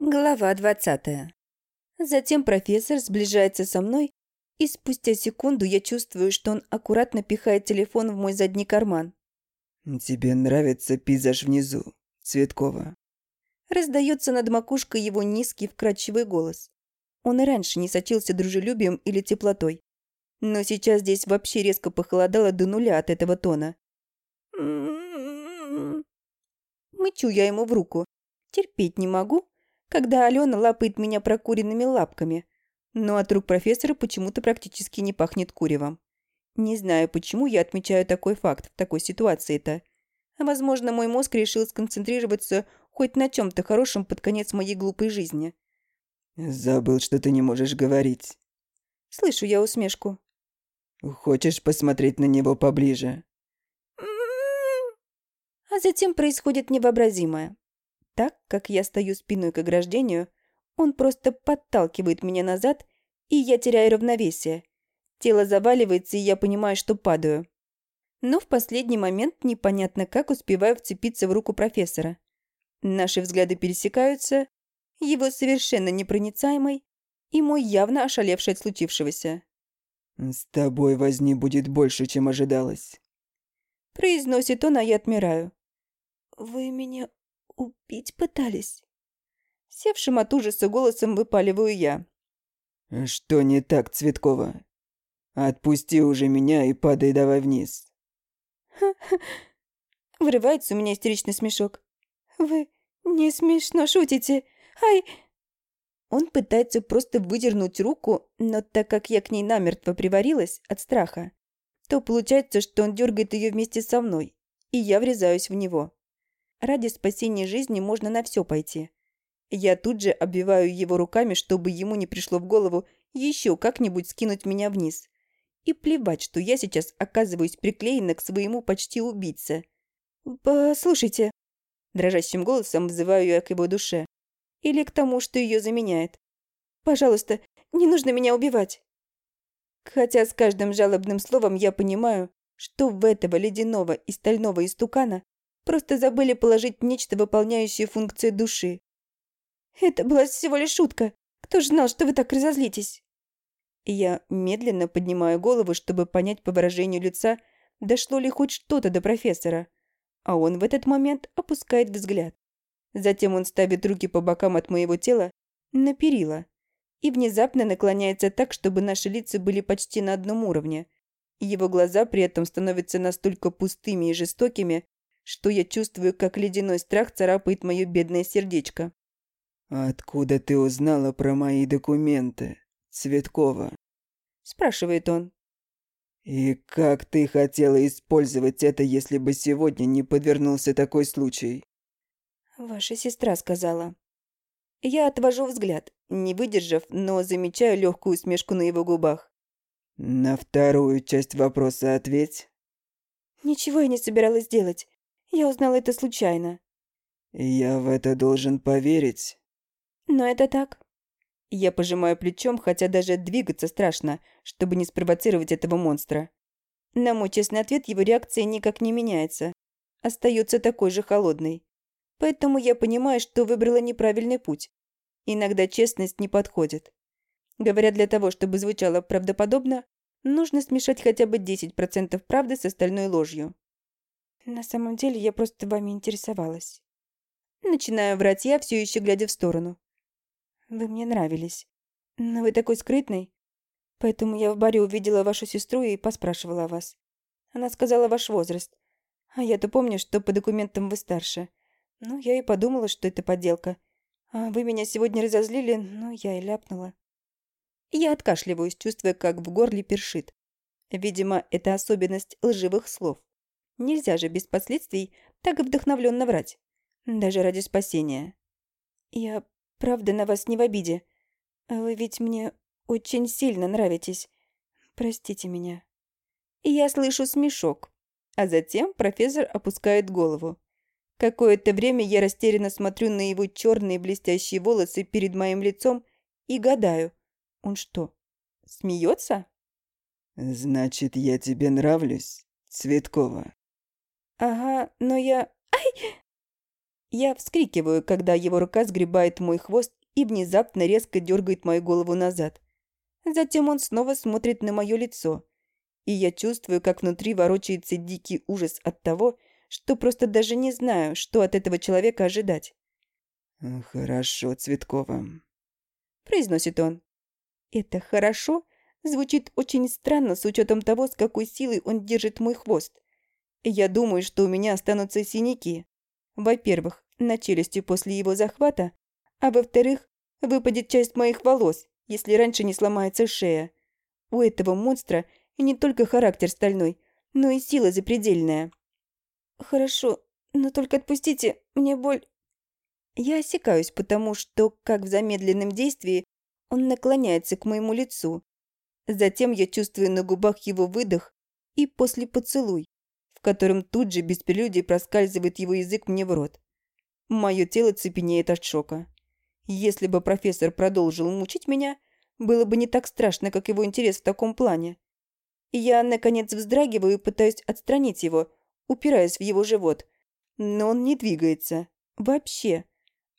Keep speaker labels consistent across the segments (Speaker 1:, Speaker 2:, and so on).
Speaker 1: Глава двадцатая. Затем профессор сближается со мной, и спустя секунду я чувствую, что он аккуратно пихает телефон в мой задний карман.
Speaker 2: «Тебе нравится пейзаж внизу, Цветкова?»
Speaker 1: Раздается над макушкой его низкий вкрадчивый голос. Он и раньше не сочился дружелюбием или теплотой. Но сейчас здесь вообще резко похолодало до нуля от этого тона. Мычу я ему в руку. Терпеть не могу, когда Алена лапает меня прокуренными лапками. Но от рук профессора почему-то практически не пахнет куревом. Не знаю, почему я отмечаю такой факт в такой ситуации-то. Возможно, мой мозг решил сконцентрироваться хоть на чем-то хорошем под конец моей глупой жизни.
Speaker 2: «Забыл, что ты не можешь говорить».
Speaker 1: Слышу я усмешку.
Speaker 2: «Хочешь посмотреть на него поближе?»
Speaker 1: А затем происходит невообразимое. Так как я стою спиной к ограждению, он просто подталкивает меня назад, и я теряю равновесие. Тело заваливается, и я понимаю, что падаю. Но в последний момент непонятно как успеваю вцепиться в руку профессора. Наши взгляды пересекаются, его совершенно непроницаемый и мой явно ошалевший от случившегося.
Speaker 2: «С тобой возни будет больше, чем ожидалось», —
Speaker 1: произносит он, а я отмираю. «Вы меня убить пытались?» Севшим от ужаса голосом выпаливаю я.
Speaker 2: «Что не так, Цветкова? Отпусти уже меня и падай давай вниз».
Speaker 1: Вырывается у меня истеричный смешок. «Вы не смешно шутите. Ай!» Он пытается просто выдернуть руку, но так как я к ней намертво приварилась от страха, то получается, что он дергает ее вместе со мной, и я врезаюсь в него. Ради спасения жизни можно на все пойти. Я тут же обвиваю его руками, чтобы ему не пришло в голову еще как-нибудь скинуть меня вниз. И плевать, что я сейчас оказываюсь приклеена к своему почти убийце. «Послушайте», – дрожащим голосом взываю я к его душе. Или к тому, что ее заменяет. «Пожалуйста, не нужно меня убивать». Хотя с каждым жалобным словом я понимаю, что в этого ледяного и стального истукана Просто забыли положить нечто, выполняющее функции души. Это была всего лишь шутка. Кто ж знал, что вы так разозлитесь? Я медленно поднимаю голову, чтобы понять по выражению лица, дошло ли хоть что-то до профессора. А он в этот момент опускает взгляд. Затем он ставит руки по бокам от моего тела на перила и внезапно наклоняется так, чтобы наши лица были почти на одном уровне. Его глаза при этом становятся настолько пустыми и жестокими, что я чувствую, как ледяной страх царапает мое бедное сердечко.
Speaker 2: «Откуда ты узнала про мои документы, Цветкова?»
Speaker 1: спрашивает он.
Speaker 2: «И как ты хотела использовать это, если бы сегодня не подвернулся такой случай?»
Speaker 1: «Ваша сестра сказала». Я отвожу взгляд, не выдержав, но замечаю легкую усмешку на его губах.
Speaker 2: «На вторую часть вопроса ответь».
Speaker 1: «Ничего я не собиралась делать. Я узнала это случайно.
Speaker 2: Я в это должен поверить.
Speaker 1: Но это так. Я пожимаю плечом, хотя даже двигаться страшно, чтобы не спровоцировать этого монстра. На мой честный ответ его реакция никак не меняется. Остается такой же холодной. Поэтому я понимаю, что выбрала неправильный путь. Иногда честность не подходит. Говорят, для того, чтобы звучало правдоподобно, нужно смешать хотя бы 10% правды с остальной ложью. На самом деле я просто вами интересовалась. Начинаю врать я, все еще глядя в сторону. Вы мне нравились. Но вы такой скрытный. Поэтому я в баре увидела вашу сестру и поспрашивала о вас. Она сказала ваш возраст. А я-то помню, что по документам вы старше. Ну, я и подумала, что это подделка. А вы меня сегодня разозлили, ну, я и ляпнула. Я откашливаюсь, чувствуя, как в горле першит. Видимо, это особенность лживых слов. Нельзя же без последствий так вдохновленно врать. Даже ради спасения. Я правда на вас не в обиде. Вы ведь мне очень сильно нравитесь. Простите меня. Я слышу смешок. А затем профессор опускает голову. Какое-то время я растерянно смотрю на его черные блестящие волосы перед моим лицом и гадаю. Он что, смеется?
Speaker 2: «Значит, я тебе нравлюсь, Цветкова?»
Speaker 1: Ага, но я... Ай! Я вскрикиваю, когда его рука сгребает мой хвост и внезапно резко дергает мою голову назад. Затем он снова смотрит на мое лицо, и я чувствую, как внутри ворочается дикий ужас от того, что просто даже не знаю, что от этого человека ожидать.
Speaker 2: «Хорошо, Цветкова», –
Speaker 1: произносит он. Это «хорошо» звучит очень странно с учетом того, с какой силой он держит мой хвост. Я думаю, что у меня останутся синяки. Во-первых, на челюсти после его захвата, а во-вторых, выпадет часть моих волос, если раньше не сломается шея. У этого монстра не только характер стальной, но и сила запредельная. «Хорошо, но только отпустите, мне боль...» Я осекаюсь, потому что, как в замедленном действии, он наклоняется к моему лицу. Затем я чувствую на губах его выдох и после поцелуй, в котором тут же без прелюдий проскальзывает его язык мне в рот. Мое тело цепенеет от шока. Если бы профессор продолжил мучить меня, было бы не так страшно, как его интерес в таком плане. Я, наконец, вздрагиваю и пытаюсь отстранить его, упираясь в его живот. Но он не двигается. Вообще.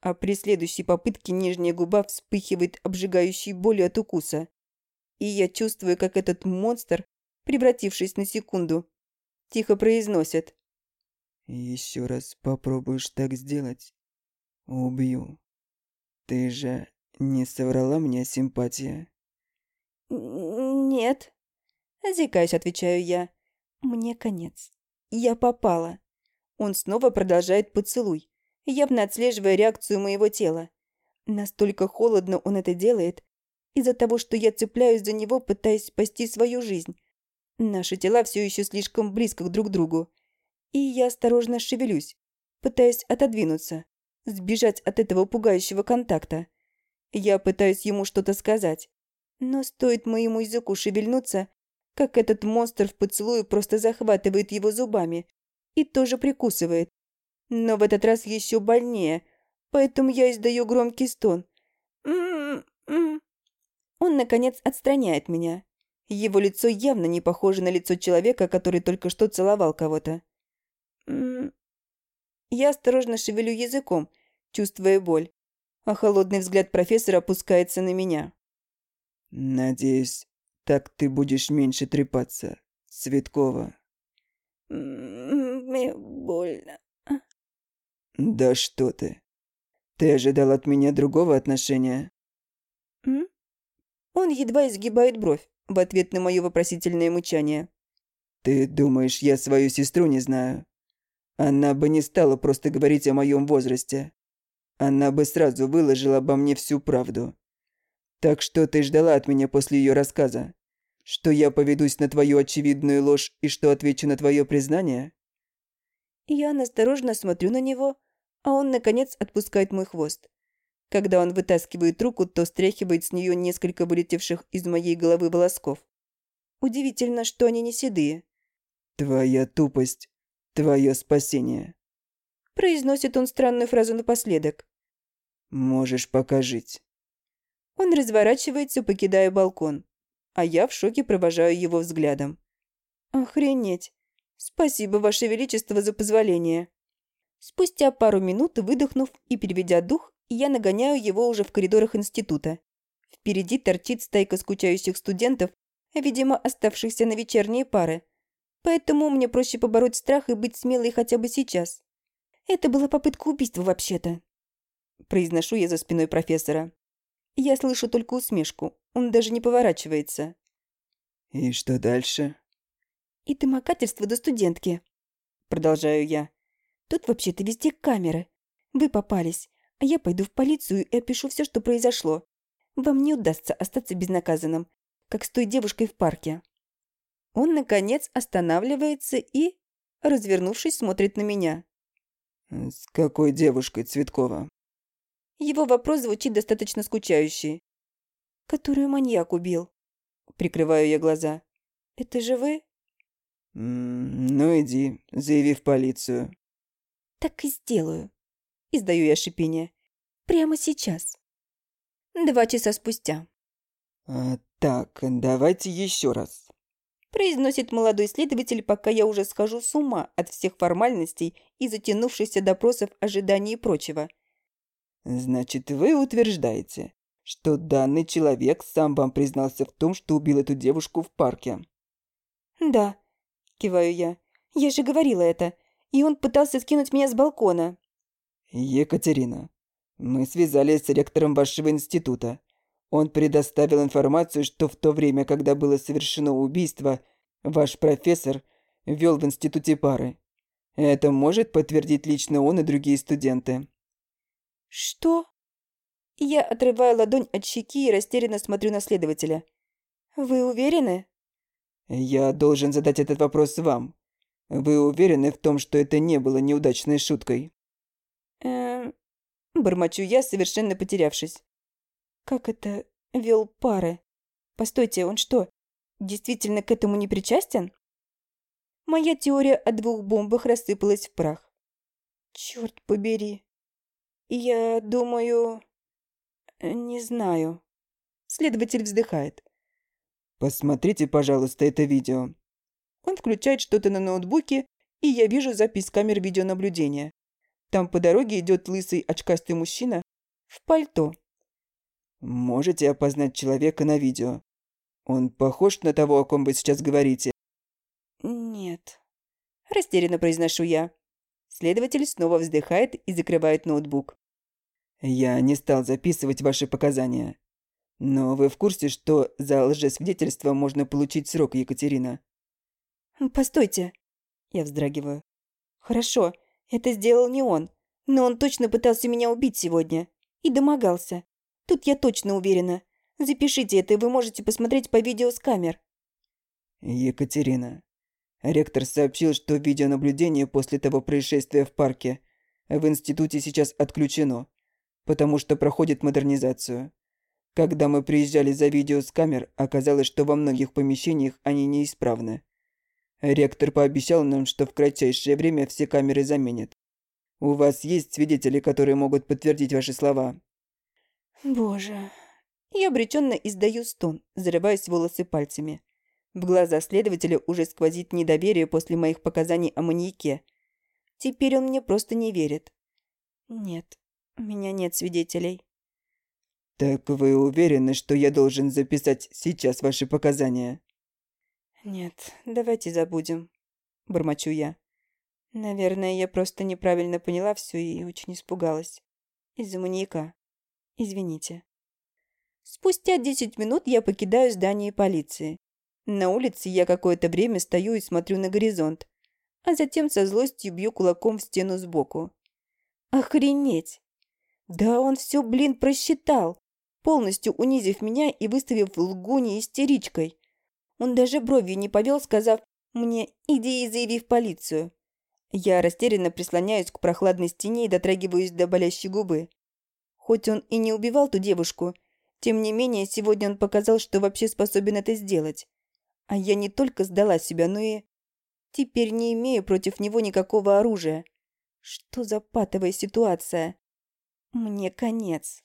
Speaker 1: А при следующей попытке нижняя губа вспыхивает обжигающей болью от укуса. И я чувствую, как этот монстр, превратившись на секунду, тихо произносит.
Speaker 2: «Еще раз попробуешь так сделать? Убью. Ты же не соврала мне симпатия?»
Speaker 1: «Нет», – заикаясь, отвечаю я. «Мне конец». Я попала. Он снова продолжает поцелуй, явно отслеживая реакцию моего тела. Настолько холодно он это делает, из-за того, что я цепляюсь за него, пытаясь спасти свою жизнь. Наши тела все еще слишком близко друг к другу. И я осторожно шевелюсь, пытаясь отодвинуться, сбежать от этого пугающего контакта. Я пытаюсь ему что-то сказать. Но стоит моему языку шевельнуться, как этот монстр в поцелуе просто захватывает его зубами и тоже прикусывает. Но в этот раз еще больнее, поэтому я издаю громкий стон. Он, наконец, отстраняет меня. Его лицо явно не похоже на лицо человека, который только что целовал кого-то. Я осторожно шевелю языком, чувствуя боль, а холодный взгляд профессора опускается на меня.
Speaker 2: «Надеюсь, так ты будешь меньше трепаться, Цветкова.
Speaker 1: Мне больно.
Speaker 2: Да что ты. Ты ожидал от меня другого отношения?
Speaker 1: Он едва изгибает бровь в ответ на мое вопросительное мычание.
Speaker 2: Ты думаешь, я свою сестру не знаю? Она бы не стала просто говорить о моем возрасте. Она бы сразу выложила обо мне всю правду. Так что ты ждала от меня после ее рассказа? Что я поведусь на твою очевидную ложь и что отвечу на твое признание?
Speaker 1: Я осторожно смотрю на него, а он, наконец, отпускает мой хвост. Когда он вытаскивает руку, то стряхивает с нее несколько вылетевших из моей головы волосков. Удивительно, что они не седые.
Speaker 2: «Твоя тупость, твое спасение», –
Speaker 1: произносит он странную фразу напоследок.
Speaker 2: «Можешь пока жить».
Speaker 1: Он разворачивается, покидая балкон а я в шоке провожаю его взглядом. «Охренеть! Спасибо, Ваше Величество, за позволение!» Спустя пару минут, выдохнув и переведя дух, я нагоняю его уже в коридорах института. Впереди торчит стайка скучающих студентов, видимо, оставшихся на вечерние пары. Поэтому мне проще побороть страх и быть смелой хотя бы сейчас. Это была попытка убийства вообще-то. Произношу я за спиной профессора. Я слышу только усмешку. Он даже не поворачивается.
Speaker 2: «И что дальше?»
Speaker 1: «И домогательство до студентки», — продолжаю я. «Тут вообще-то везде камеры. Вы попались, а я пойду в полицию и опишу все, что произошло. Вам не удастся остаться безнаказанным, как с той девушкой в парке». Он, наконец, останавливается и, развернувшись, смотрит на меня.
Speaker 2: «С какой девушкой, Цветкова?»
Speaker 1: Его вопрос звучит достаточно скучающий. «Которую маньяк убил?» Прикрываю я глаза. «Это же вы?»
Speaker 2: «Ну иди, заяви в полицию».
Speaker 1: «Так и сделаю». Издаю я шипение. «Прямо сейчас». Два часа спустя.
Speaker 2: А, «Так, давайте еще раз».
Speaker 1: произносит молодой следователь, пока я уже схожу с ума от всех формальностей и затянувшихся допросов, ожиданий и прочего.
Speaker 2: Значит, вы утверждаете, что данный человек сам вам признался в том, что убил эту девушку в парке?
Speaker 1: Да, киваю я. Я же говорила это. И он пытался скинуть меня с балкона.
Speaker 2: Екатерина, мы связались с ректором вашего института. Он предоставил информацию, что в то время, когда было совершено убийство, ваш профессор вел в институте пары. Это может подтвердить лично он и другие студенты.
Speaker 1: Что? Я отрываю ладонь от щеки и растерянно смотрю на следователя. Вы уверены?
Speaker 2: Я должен задать этот вопрос вам. Вы уверены в том, что это не было неудачной шуткой?
Speaker 1: Бормочу я, совершенно потерявшись. Как это вел пары? Постойте, он что, действительно к этому не причастен? Моя теория о двух бомбах рассыпалась в прах. Черт побери. Я думаю... Не знаю. Следователь вздыхает.
Speaker 2: Посмотрите, пожалуйста, это видео.
Speaker 1: Он включает что-то на ноутбуке, и я вижу запись камер видеонаблюдения. Там по дороге идет лысый очкастый мужчина в пальто.
Speaker 2: Можете опознать человека на видео? Он похож на того, о ком вы сейчас говорите?
Speaker 1: Нет. Растерянно произношу я. Следователь снова вздыхает и закрывает ноутбук.
Speaker 2: Я не стал записывать ваши показания. Но вы в курсе, что за лжесвидетельство можно получить срок, Екатерина?
Speaker 1: Постойте. Я вздрагиваю. Хорошо, это сделал не он. Но он точно пытался меня убить сегодня. И домогался. Тут я точно уверена. Запишите это, и вы можете посмотреть по видео с камер.
Speaker 2: Екатерина. Ректор сообщил, что видеонаблюдение после того происшествия в парке в институте сейчас отключено, потому что проходит модернизацию. Когда мы приезжали за видео с камер, оказалось, что во многих помещениях они неисправны. Ректор пообещал нам, что в кратчайшее время все камеры заменят. У вас есть свидетели, которые могут подтвердить ваши слова?
Speaker 1: Боже. Я обреченно издаю стон, зарываясь в волосы пальцами. В глаза следователя уже сквозит недоверие после моих показаний о маньяке. Теперь он мне просто не верит. Нет, у меня нет свидетелей.
Speaker 2: Так вы уверены, что я должен записать сейчас ваши показания?
Speaker 1: «Нет, давайте забудем», – бормочу я. Наверное, я просто неправильно поняла все и очень испугалась. Из-за маньяка. Извините. Спустя десять минут я покидаю здание полиции. На улице я какое-то время стою и смотрю на горизонт, а затем со злостью бью кулаком в стену сбоку. Охренеть! Да он все, блин, просчитал, полностью унизив меня и выставив лгуни истеричкой. Он даже бровью не повел, сказав мне «иди и заяви в полицию». Я растерянно прислоняюсь к прохладной стене и дотрагиваюсь до болящей губы. Хоть он и не убивал ту девушку, тем не менее сегодня он показал, что вообще способен это сделать. А я не только сдала себя, но и... Теперь не имею против него никакого оружия. Что за патовая ситуация? Мне конец.